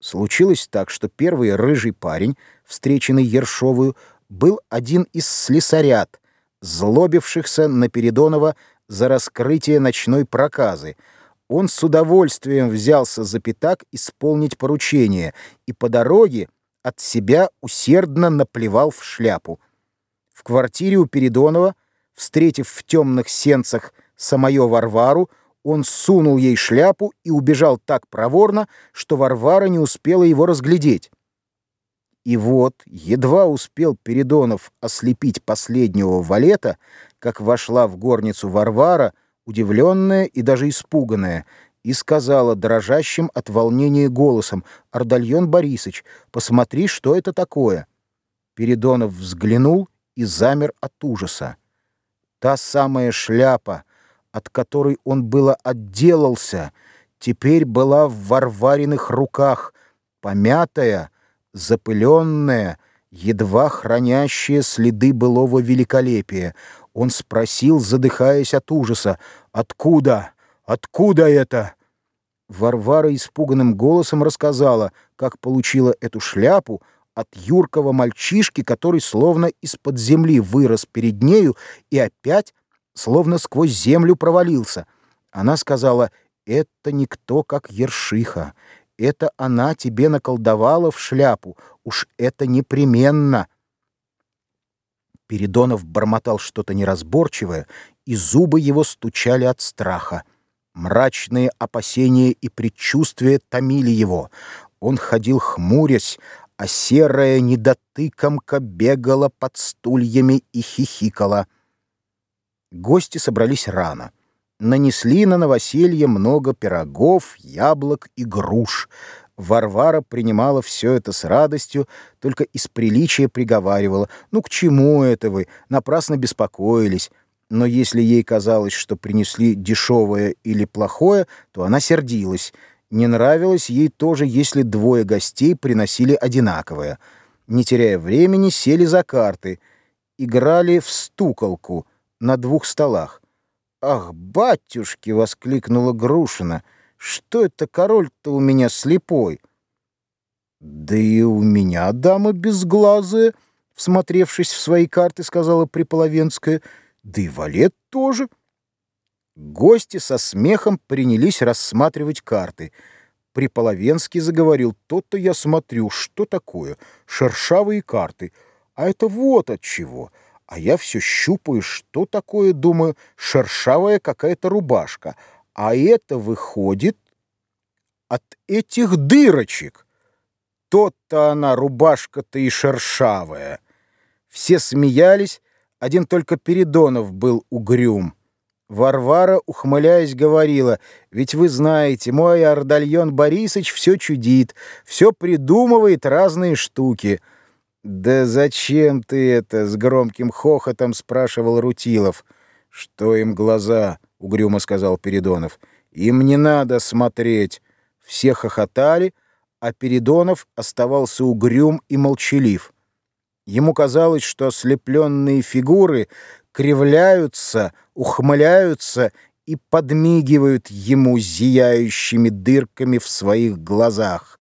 Случилось так, что первый рыжий парень, встреченный Ершовую, был один из слесарят, злобившихся на Передонова за раскрытие ночной проказы. Он с удовольствием взялся за пятак исполнить поручение и по дороге от себя усердно наплевал в шляпу. В квартире у Передонова, встретив в темных сенцах самое Варвару, он сунул ей шляпу и убежал так проворно, что Варвара не успела его разглядеть. И вот, едва успел Передонов ослепить последнего валета, как вошла в горницу Варвара, удивленная и даже испуганная, и сказала дрожащим от волнения голосом, «Ардальон Борисович, посмотри, что это такое». Передонов взглянул и замер от ужаса. Та самая шляпа, от которой он было отделался, теперь была в Варвариных руках, помятая, запыленная, едва хранящая следы былого великолепия. Он спросил, задыхаясь от ужаса, «Откуда? Откуда это?» Варвара испуганным голосом рассказала, как получила эту шляпу от юркого мальчишки, который словно из-под земли вырос перед нею и опять словно сквозь землю провалился. Она сказала, «Это никто, как Ершиха. Это она тебе наколдовала в шляпу. Уж это непременно». Передонов бормотал что-то неразборчивое, и зубы его стучали от страха. Мрачные опасения и предчувствия томили его. Он ходил хмурясь, а серая недотыкомка бегала под стульями и хихикала. Гости собрались рано. Нанесли на новоселье много пирогов, яблок и груш. Варвара принимала все это с радостью, только из приличия приговаривала. «Ну к чему это вы? Напрасно беспокоились». Но если ей казалось, что принесли дешевое или плохое, то она сердилась. Не нравилось ей тоже, если двое гостей приносили одинаковое. Не теряя времени, сели за карты. Играли в стуколку — на двух столах. «Ах, батюшки!» — воскликнула Грушина. «Что это король-то у меня слепой?» «Да и у меня дама безглазая», — всмотревшись в свои карты, сказала Приполовенская. «Да и валет тоже». Гости со смехом принялись рассматривать карты. Приполовенский заговорил, «То-то я смотрю, что такое? Шершавые карты. А это вот от чего». А я все щупаю, что такое, думаю, шершавая какая-то рубашка. А это выходит от этих дырочек. Тот-то она, рубашка-то и шершавая. Все смеялись, один только Передонов был угрюм. Варвара, ухмыляясь, говорила, «Ведь вы знаете, мой Ардальон Борисович все чудит, все придумывает разные штуки». «Да зачем ты это?» — с громким хохотом спрашивал Рутилов. «Что им глаза?» — угрюмо сказал Передонов. «Им не надо смотреть». Все хохотали, а Передонов оставался угрюм и молчалив. Ему казалось, что ослепленные фигуры кривляются, ухмыляются и подмигивают ему зияющими дырками в своих глазах.